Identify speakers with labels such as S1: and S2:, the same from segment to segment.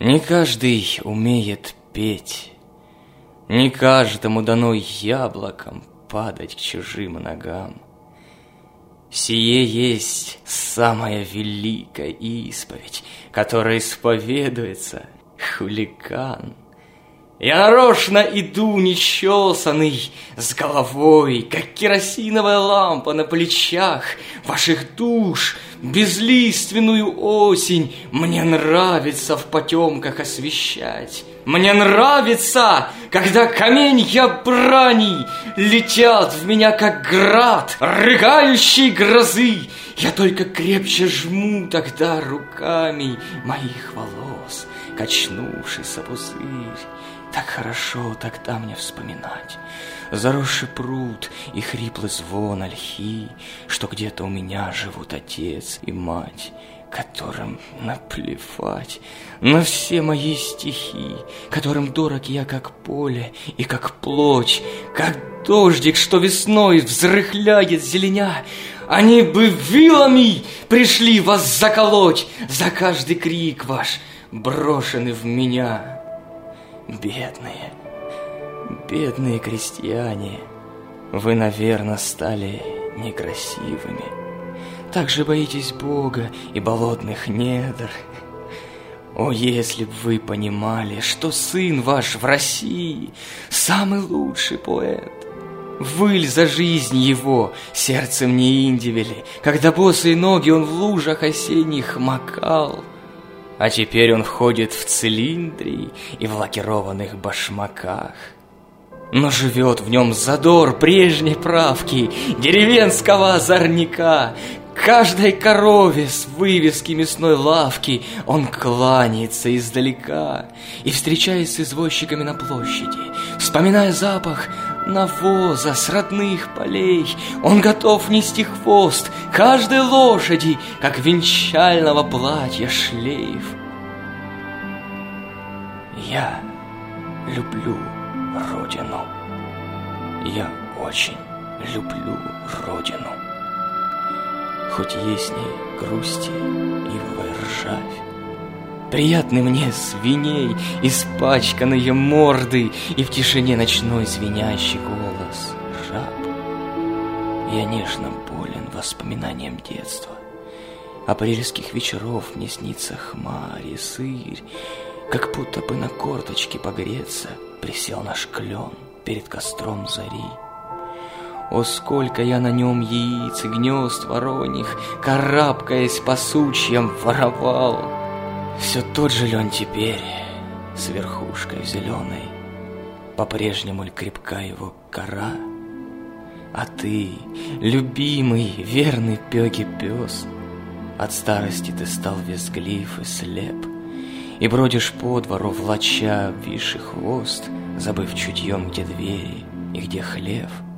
S1: Не каждый умеет петь, Не каждому дано яблоком падать к чужим ногам. Сие есть самая великая исповедь, которая исповедуется хулиган. Я нарочно иду нечесанный, с головой, как керосиновая лампа на плечах ваших душ, безлиственную осень мне нравится в потемках освещать. Мне нравится, когда каменья брани летят в меня, как град, рыгающей грозы. Я только крепче жму тогда руками моих волос, качнувшийся пузырь. Так хорошо тогда мне вспоминать Заросший пруд и хриплый звон ольхи, Что где-то у меня живут отец и мать, Которым наплевать на все мои стихи, Которым дорог я как поле и как плоть, Как дождик, что весной взрыхляет зеленя, Они бы вилами пришли вас заколоть За каждый крик ваш, брошенный в меня. Бедные, бедные крестьяне, вы, наверное, стали некрасивыми. Так же боитесь Бога и болотных недр. О, если б вы понимали, что сын ваш в России самый лучший поэт. Выль за жизнь его, сердцем не индивели, Когда босые ноги он в лужах осенних макал — а теперь он входит в цилиндре и в лакированных башмаках. Но живет в нем задор прежней правки, деревенского озорника. Каждой корове с вывески мясной лавки он кланяется издалека и встречаясь с извозчиками на площади, вспоминая запах навоза с родных полей, он готов нести хвост каждой лошади, как венчального платья шлейф. Я люблю Родину. Я очень люблю Родину. Хоть есть с ней грусти ивовая ржавь, Приятны мне свиней, испачканные морды И в тишине ночной звенящий голос жаб. Я нежно болен воспоминанием детства. Апрельских вечеров мне снится хмарь и сырь, Как будто бы на корточке погреться Присел наш клен перед костром зари. О, сколько я на нем яиц и гнезд вороних, Карабкаясь по сучьям, воровал — все тот же лен теперь, с верхушкой зеленой, По-прежнему ль крепка его кора? А ты, любимый, верный пёги пес, От старости ты стал визглив и слеп, И бродишь по двору, влача обвисший хвост, Забыв чутьем, где двери и где хлев —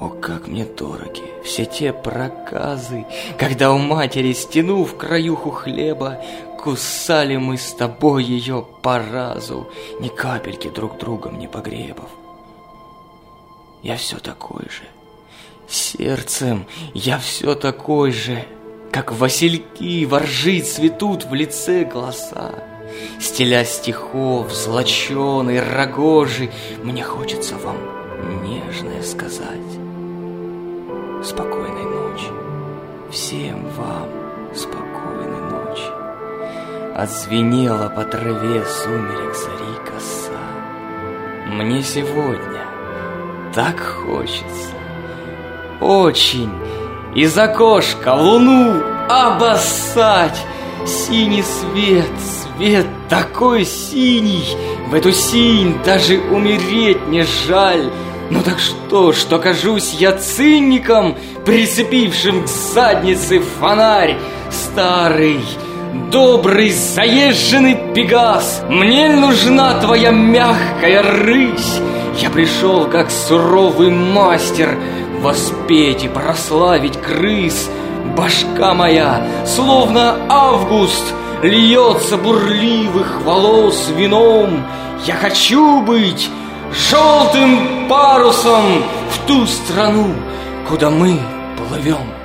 S1: о, как мне дороги все те проказы, Когда у матери, стянув краюху хлеба, Кусали мы с тобой ее по разу, Ни капельки друг другом не погребов. Я все такой же, сердцем я все такой же, Как васильки воржи цветут в лице голоса. Стиля стихов, злоченый, рогожий, Мне хочется вам нежное сказать. Спокойной ночи, всем вам спокойной ночи. Отзвенела по траве сумерек зари коса. Мне сегодня так хочется, очень из окошка луну обоссать. Синий свет, свет такой синий, в эту синь даже умереть не жаль. Ну так что, что кажусь я цинником, прицепившим к заднице фонарь старый, добрый, заезженный пегас, мне нужна твоя мягкая рысь. Я пришел как суровый мастер воспеть и прославить крыс. Башка моя, словно август, льется бурливых волос вином. Я хочу быть желтым парусом в ту страну, куда мы плывем.